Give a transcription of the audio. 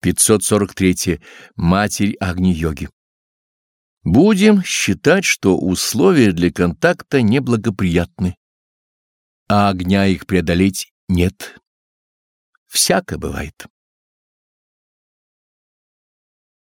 543. Матерь Агни-йоги. Будем считать, что условия для контакта неблагоприятны, а огня их преодолеть нет. Всяко бывает.